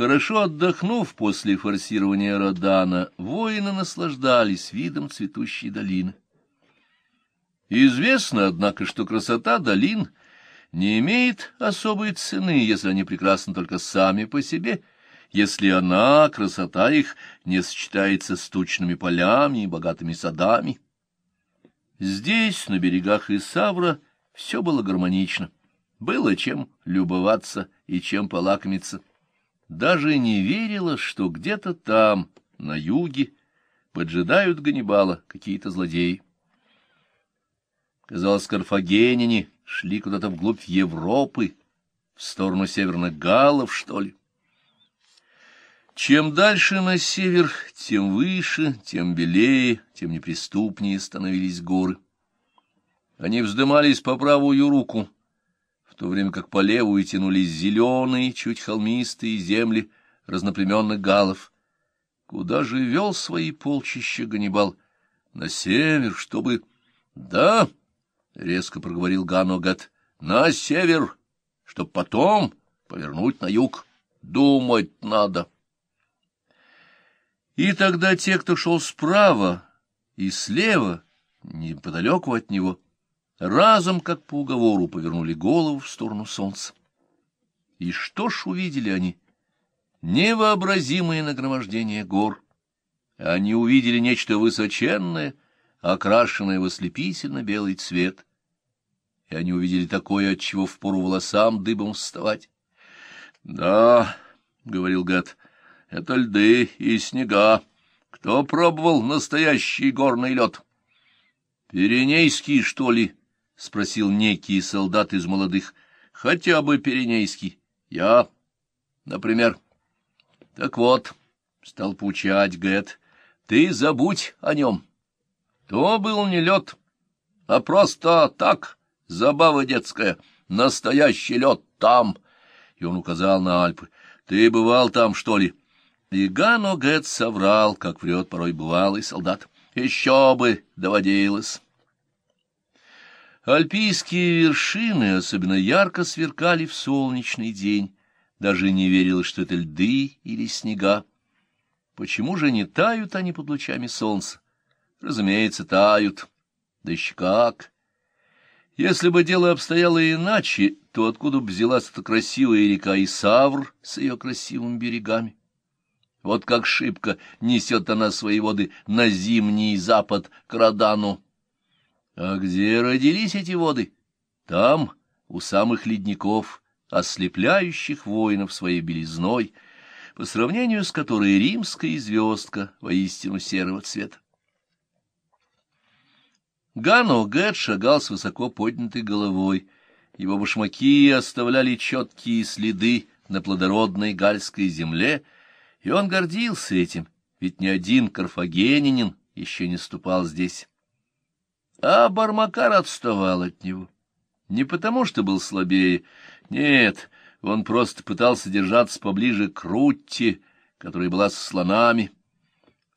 Хорошо отдохнув после форсирования Родана, воины наслаждались видом цветущей долины. Известно, однако, что красота долин не имеет особой цены, если они прекрасны только сами по себе, если она, красота их, не сочетается с тучными полями и богатыми садами. Здесь, на берегах Исавра, все было гармонично. Было чем любоваться и чем полакомиться. Даже не верила, что где-то там, на юге, поджидают Ганнибала какие-то злодеи. Казалось, карфагеняне шли куда-то вглубь Европы, в сторону северных галлов, что ли. Чем дальше на север, тем выше, тем белее, тем неприступнее становились горы. Они вздымались по правую руку, то время как по левую тянулись зеленые, чуть холмистые земли разноплеменных галлов. Куда же вел свои полчища Ганнибал? На север, чтобы... Да, — резко проговорил Ганогат, — на север, чтоб потом повернуть на юг. Думать надо. И тогда те, кто шел справа и слева, неподалеку от него, разом, как по уговору, повернули голову в сторону солнца. И что ж увидели они? Невообразимое нагромождение гор. Они увидели нечто высоченное — окрашенная в ослепительно-белый цвет. И они увидели такое, от чего впору волосам дыбом вставать. — Да, — говорил Гад, — это льды и снега. Кто пробовал настоящий горный лед? — Пиренейский, что ли? — спросил некий солдат из молодых. — Хотя бы Пиренейский. Я, например. — Так вот, — стал поучать Гэт, — ты забудь о нем. — то был не лед, а просто так, забава детская, настоящий лед там. И он указал на Альпы. Ты бывал там, что ли? И Гано Гэт соврал, как врет порой бывалый солдат. Еще бы доводилось. Альпийские вершины особенно ярко сверкали в солнечный день. Даже не верилось, что это льды или снега. Почему же не тают они под лучами солнца? разумеется, тают. Да еще как! Если бы дело обстояло иначе, то откуда бы взялась эта красивая река Исавр с ее красивыми берегами? Вот как шибко несет она свои воды на зимний запад к Радану. А где родились эти воды? Там, у самых ледников, ослепляющих воинов своей белизной, по сравнению с которой римская звездка воистину серого цвета. Гану Гэт шагал с высоко поднятой головой. Его башмаки оставляли четкие следы на плодородной гальской земле, и он гордился этим, ведь ни один карфагенинин еще не ступал здесь. А Бармакар отставал от него. Не потому, что был слабее, нет, он просто пытался держаться поближе к Рутте, которая была со слонами.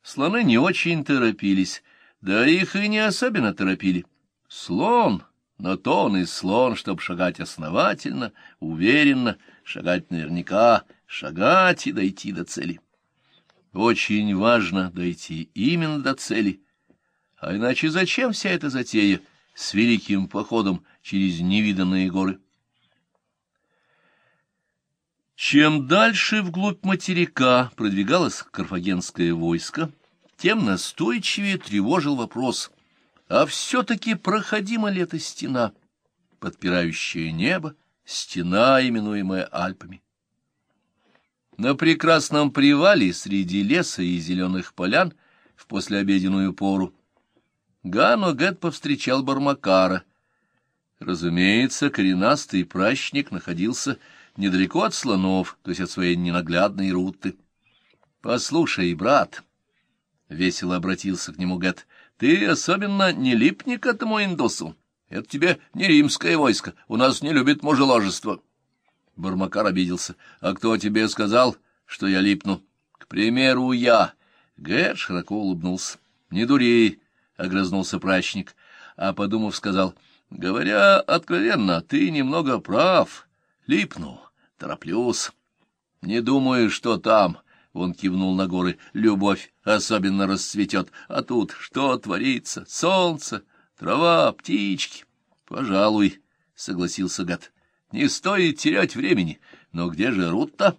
Слоны не очень торопились, да их и не особенно торопили. Слон, но то он и слон, чтоб шагать основательно, уверенно, шагать наверняка, шагать и дойти до цели. Очень важно дойти именно до цели. А иначе зачем вся эта затея с великим походом через невиданные горы? Чем дальше вглубь материка продвигалось карфагенское войско, тем настойчивее тревожил вопрос, а все-таки проходима ли эта стена, подпирающая небо, стена, именуемая Альпами? На прекрасном привале среди леса и зеленых полян в послеобеденную пору Гано Гэт повстречал Бармакара. Разумеется, коренастый пращник находился недалеко от слонов, то есть от своей ненаглядной руты. — Послушай, брат, — весело обратился к нему Гэт, — ты особенно не липни к этому индусу. Это тебе не римское войско, у нас не любит мужеложество. Бармакар обиделся. — А кто тебе сказал, что я липну? — К примеру, я. Гэт широко улыбнулся. — Не дури, — огрызнулся прачник, а, подумав, сказал, — говоря откровенно, ты немного прав. Липну, тороплюсь. Не думаю, что там, — он кивнул на горы, — любовь особенно расцветет. А тут что творится? Солнце, трава, птички. — Пожалуй, — согласился гад. — Не стоит терять времени. Но где же Рутта?